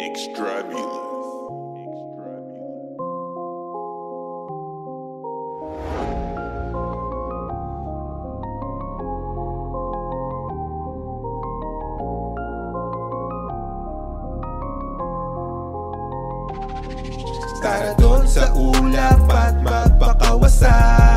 Extravulous. Tara doon sa ulap at magpakawasak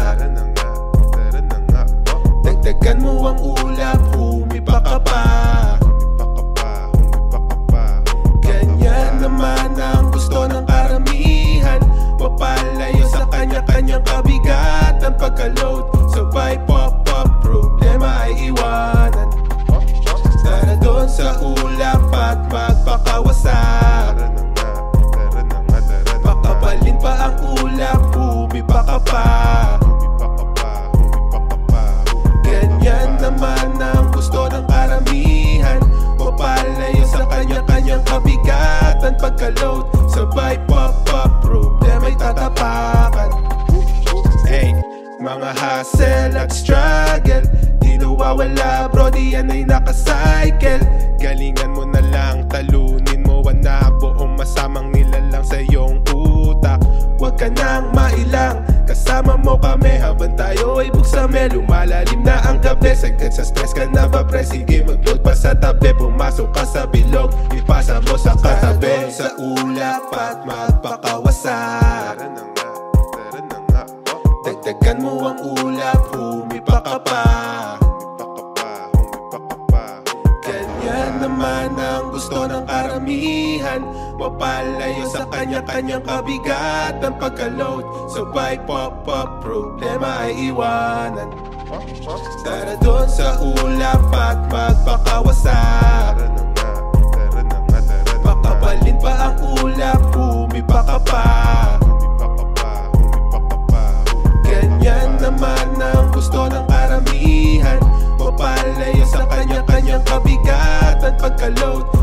kabigatan Pagka-load, sabay pop-up Problema'y tatapakan. Hey, mga hassle at struggle Di nawawala bro, di yan ay nakacycle. Galingan mo na lang, talunin mo na Buong masamang nilalang sa iyong utak. Huwag ka nang Kasama mo kami habang tayo ay buksame Lumalalim na ang gabi. Sagad sa stress ka na ba pre? Sige mag-load pa sa tabi. Pumasok ka sa bilog. Ipasa mo sa katabi. Sa ulap at oh, Dagdagan mo ang ulap humipa ka pa. Ganyan naman ang gusto ng karamihan minsan Mapalayo sa kanya-kanyang kabigat. Ng pagka-load Sabay pop-up problema ay iwanan. Tara doon sa ulap at magpakawasak Pakabalin pa ang ulap, bumibaka pa. Ganyan naman ang gusto ng karamihan. Mapalayo sa kanya-kanyang kabigat. At pagka-load